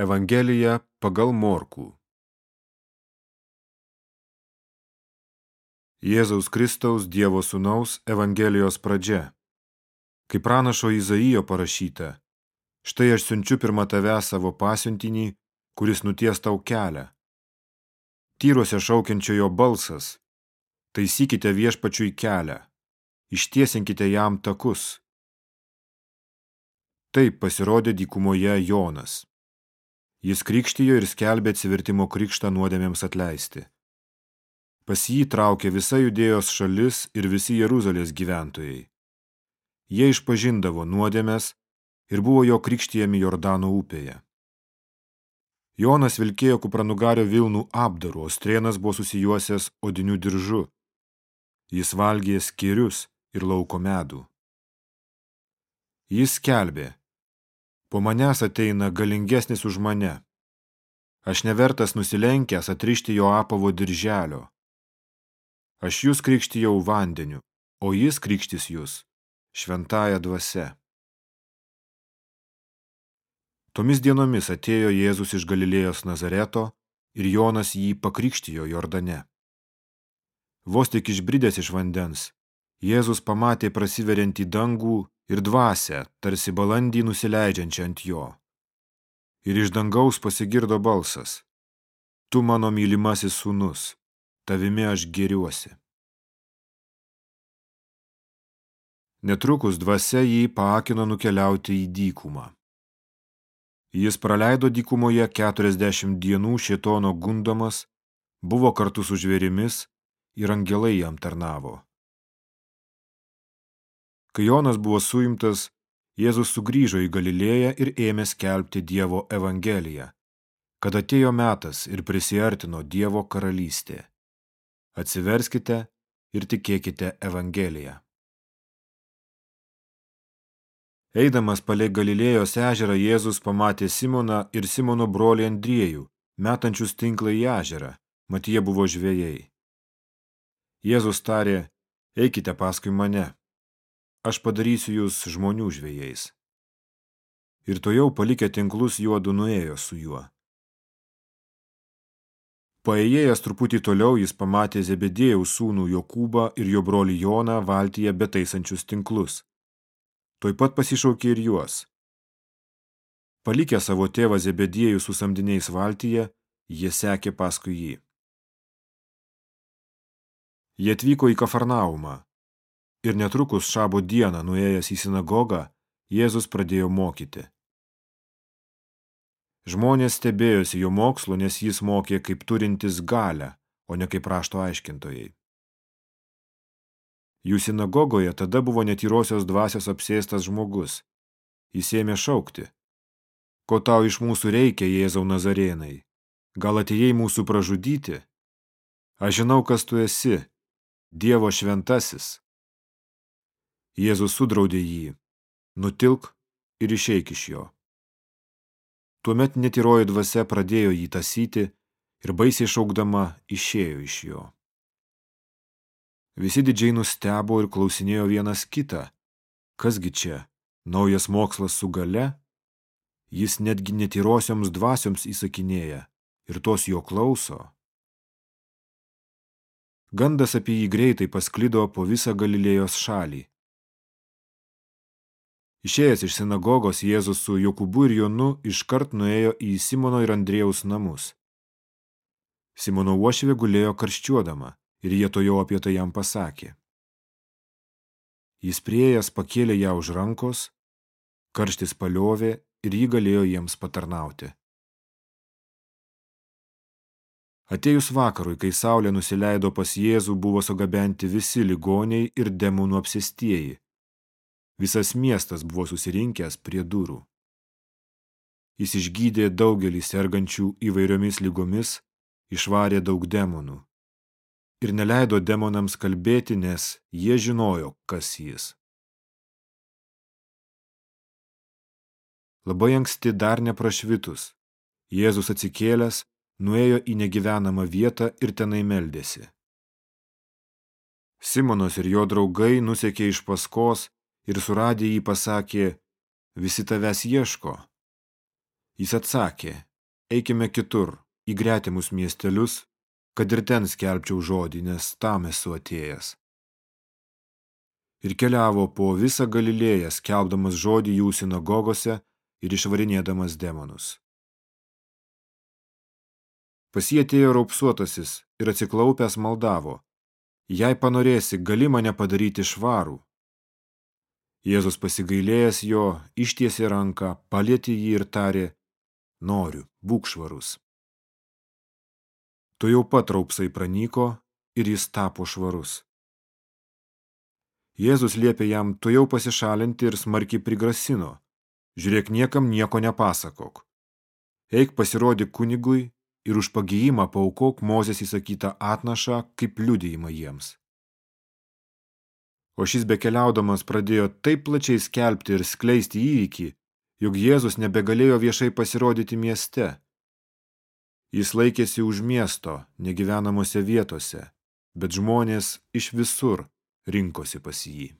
Evangelija pagal Morkų. Jėzaus Kristaus Dievo Sūnaus Evangelijos pradžia. Kaip pranašo Izaijo parašyta, štai aš siunčiu pirmą tave savo pasiuntinį, kuris nuties tau kelią. Tyruose šaukiančiojo balsas, taisykite viešpačiui kelią, ištiesinkite jam takus. Taip pasirodė dykumoje Jonas. Jis krikštijo ir skelbė atsivertimo krikštą nuodėmėms atleisti. Pas jį traukė visa judėjos šalis ir visi Jeruzalės gyventojai. Jie išpažindavo nuodėmės ir buvo jo krikštijami Jordano upėje. Jonas vilkėjo kupranugario Vilnų apdaru, o strėnas buvo susijuosęs odiniu diržu. Jis valgė skirius ir lauko medų. Jis skelbė, Po manęs ateina galingesnis už mane. Aš nevertas nusilenkęs atrišti jo apavo dirželio. Aš jūs krikštijau vandeniu, o jis krikštis jūs šventąją dvasia. Tomis dienomis atėjo Jėzus iš Galilėjos Nazareto ir Jonas jį pakrikštijo Jordane. Vos tik išbridęs iš vandens, Jėzus pamatė prasiveriantį dangų ir dvasę, tarsi balandį nusileidžiančią ant jo. Ir iš dangaus pasigirdo balsas. Tu mano mylimasis sūnus, tavimi aš geriuosi. Netrukus dvasia jį paakino nukeliauti į dykumą. Jis praleido dykumoje 40 dienų šėtono gundomas, buvo kartu su žvėrimis ir angelai jam tarnavo. Kai Jonas buvo suimtas, Jėzus sugrįžo į Galilėją ir ėmė skelbti Dievo Evangeliją, kad atėjo metas ir prisiartino Dievo karalystė. Atsiverskite ir tikėkite Evangeliją. Eidamas palei Galilėjos ežerą, Jėzus pamatė Simoną ir Simono brolį Andriejų, metančius tinklą į ežerą, mat jie buvo žvėjai. Jėzus tarė, eikite paskui mane aš padarysiu jūs žmonių žvėjais. Ir to jau palikę tinklus juodu nuėjo su juo. Paėjėjęs truputį toliau jis pamatė Zebedėjaus sūnų Jokūbą ir jo brolį Joną valtyje betaisančius tinklus. Tuoj pat pasišaukė ir juos. Palikę savo tėvą Zebedėjų su samdiniais valtyje, jie sekė paskui jį. Jie atvyko į Kafarnaumą. Ir netrukus šabo dieną, nuėjęs į sinagogą, Jėzus pradėjo mokyti. Žmonės stebėjosi jo mokslu, nes jis mokė kaip turintis galę, o ne kaip rašto aiškintojai. Jų sinagogoje tada buvo netyrosios dvasios apsėstas žmogus. Jis ėmė šaukti. Ko tau iš mūsų reikia, Jėzau Nazarėnai? Gal atėjai mūsų pražudyti? Aš žinau, kas tu esi, Dievo šventasis. Jėzus sudraudė jį, nutilk ir išeik iš jo. Tuomet netyroji dvasia pradėjo jį tasyti ir baisiai šaukdama išėjo iš jo. Visi didžiai nustebo ir klausinėjo vienas kitą, kasgi čia, naujas mokslas su gale? Jis netgi netyrosioms dvasioms įsakinėja ir tos jo klauso. Gandas apie jį greitai pasklido po visą Galilėjos šalį. Išėjęs iš sinagogos, Jėzus su Jokūbu ir Jonu iškart nuėjo į Simono ir Andrėjaus namus. Simono uošvė gulėjo karščiuodama ir jie to jau apie tai jam pasakė. Jis prieėjęs pakėlė ją už rankos, karštis paliovė ir jį galėjo jiems patarnauti. Atėjus vakarui, kai saulė nusileido pas Jėzų, buvo sugabenti visi ligoniai ir demonų apsėstieji Visas miestas buvo susirinkęs prie durų. Jis išgydė daugelį sergančių įvairiomis lygomis, išvarė daug demonų. Ir neleido demonams kalbėti, nes jie žinojo, kas jis. Labai anksti dar neprašvitus. Jėzus atsikėlęs, nuėjo į negyvenamą vietą ir tenai meldėsi. Simonas ir jo draugai nusekė iš paskos ir suradę jį pasakė, visi tavęs ieško. Jis atsakė, eikime kitur, į gretimus miestelius, kad ir ten skelbčiau žodį, nes tam esu atėjęs. Ir keliavo po visą Galilėją, skelbdamas žodį jų sinagogose ir išvarinėdamas demonus. Pas jį atėjo raupsuotasis ir atsiklaupęs maldavo, jei panorėsi, gali mane padaryti švarų. Jėzus pasigailėjęs jo, ištiesė ranką, palėtė jį ir tarė, noriu, būk švarus. Tu jau pat raupsai pranyko ir jis tapo švarus. Jėzus liepė jam tu jau pasišalinti ir smarkiai prigrasino. Žiūrėk, niekam nieko nepasakok. Eik pasirodyk kunigui ir už pagijimą paukok Mozės įsakytą atnašą kaip liudijimą jiems. O šis bekeliaudamas pradėjo taip plačiai skelbti ir skleisti įvykį, jog Jėzus nebegalėjo viešai pasirodyti mieste. Jis laikėsi už miesto, negyvenamose vietose, bet žmonės iš visur rinkosi pas jį.